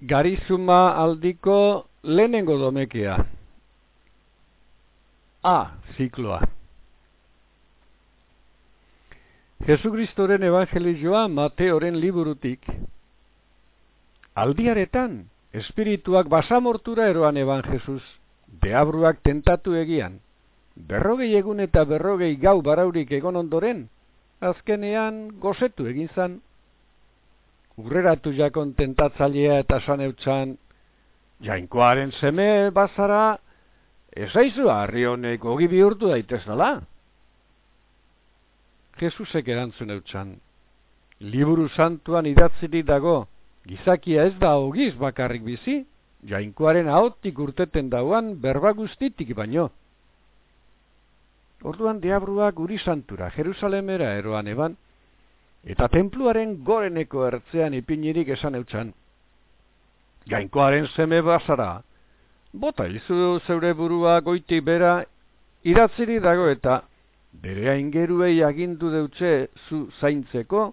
Garizuma aldiko lehenengo domekea. A. Zikloa. Jesukristoren evangelizioa Mateoren liburutik. Aldiaretan, espirituak basamortura eroan eban Jesus, deabruak tentatu egian, berrogei egun eta berrogei gau baraurik egon ondoren, azkenean gozetu egin zan, urreratu jakon tentatzailea eta san eutxan, jainkoaren seme bazara, ezaizu harri honek ogi bihurtu daitezala. Jesusek erantzun eutxan, liburu santuan idatzirik dago, gizakia ez da ogiz bakarrik bizi, jainkoaren ahotik urteten dauan berba guztitik baino. Orduan diabruak guri santura, Jerusalemera eroan eban, eta tenpluaren goreneko ertzean ipinirik esan eutxan. Gainkoaren seme bazara, bota izu zeure burua goiti bera, idatziri dago eta bere aingeruei agindu deutxe zu zaintzeko,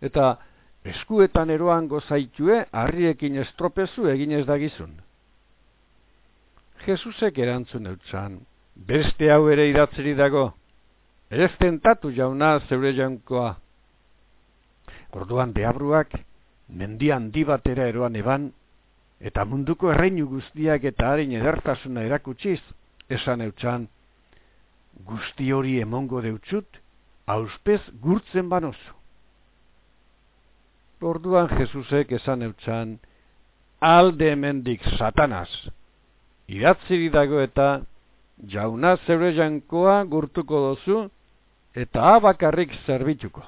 eta eskuetan eroan gozaitue harriekin estropezu egin ez dagizun. Jesusek erantzun eutxan, beste hau ere idatziri dago, ez tentatu jauna zeure jaunkoa, Orduan deabruak mendian di batera eroan eban, eta munduko erreinu guztiak eta harin edertasuna erakutsiz, esan eutxan, guzti hori emongo deutxut, auspez gurtzen banozu. Orduan Jesusek esan eutxan, alde hemendik satanaz, idatziri dago eta jauna zeure jankoa gurtuko dozu, eta abakarrik zerbituko.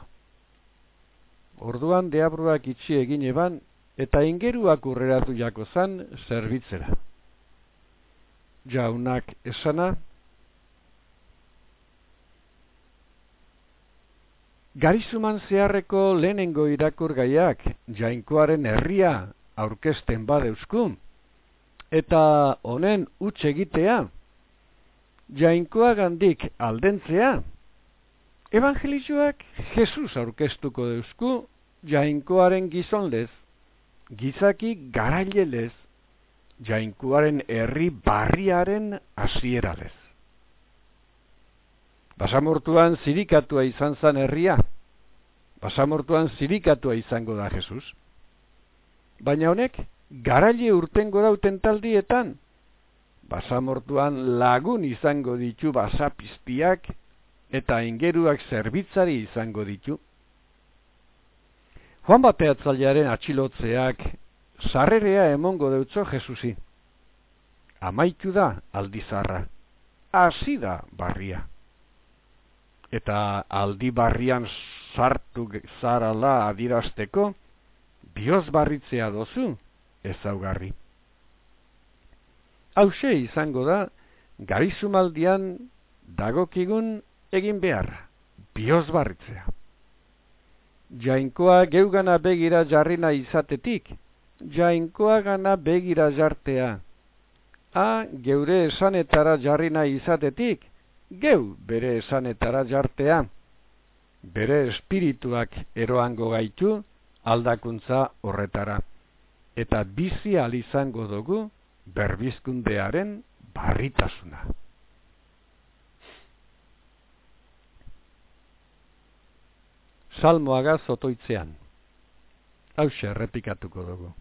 Orduan deabruak itxi egin eban, eta ingeruak urreratu jako zan zerbitzera. Jaunak esana, Garizuman zeharreko lehenengo irakur gaiak jainkoaren herria aurkesten badeuzku, eta honen utxe egitea, jainkoa gandik aldentzea, Evangelizoak Jesus aurkeztuko deuzku jainkoaren gizonlez, gizaki garailelez, jainkoaren herri barriaren hasieralez. Basamortuan zirikatua izan zan herria, basamortuan zirikatua izango da Jesus. Baina honek, garaile urtengo dauten taldietan, basamortuan lagun izango ditu basapiztiak eta ingeruak zerbitzari izango ditu. Juan bateatzailearen atxilotzeak sarrerea emongo deutzo Jesusi. Amaitu da aldizarra, hasi da barria. Eta aldi barrian sartu zarala adirazteko, bioz barritzea dozu ezaugarri. Hauxe izango da, garizumaldian dagokigun egin behar, bioz barritzea. Jainkoa geugana begira jarrina izatetik, jainkoa gana begira jartea. A, geure esanetara jarrina izatetik, geu bere esanetara jartea. Bere espirituak eroango gaitu aldakuntza horretara. Eta bizi izango dugu berbizkundearen barritasuna. Salmoaga zotoitzean. Hau errepikatuko dugu.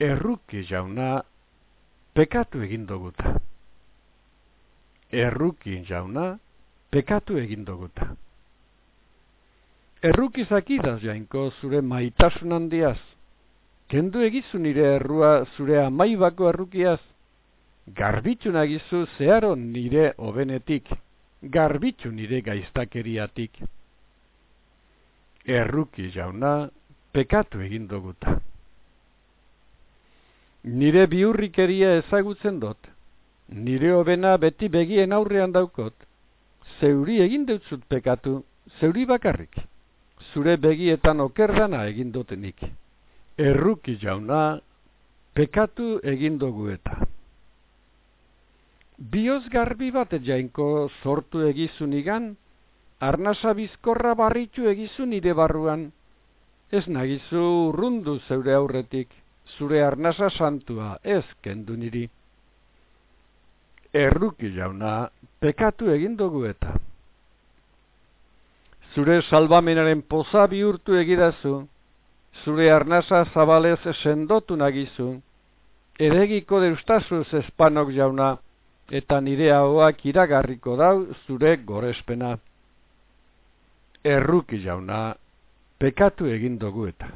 Erruki jauna pekatu egin duguta. Erruki jauna pekatu egin duguta. Erruki zakidaz jainko zure maitasun handiaz. Kendu egizu nire errua zure amaibako errukiaz. Garbitxu nagizu zeharo nire obenetik. Garbitxu nire gaiztakeriatik erruki jauna pekatu egin duguta. Nire biurrikeria ezagutzen dut, nire hobena beti begien aurrean daukot, zeuri egin dutzut pekatu, zeuri bakarrik, zure begietan okerdana egin dutenik. Erruki jauna pekatu egin dugu eta. Bioz garbi bat jainko sortu egizunigan, arnasa bizkorra barritu egizu nire barruan, ez nagizu urrundu zeure aurretik, zure arnasa santua ez kendu niri. Erruki jauna, pekatu egin dugu eta. Zure salvamenaren poza bihurtu egidazu, zure arnasa zabalez sendotu nagizu, edegiko deustazuz espanok jauna, eta nire hauak iragarriko dau zure gorespena. Erruki jauna, pekatu egin dugu eta.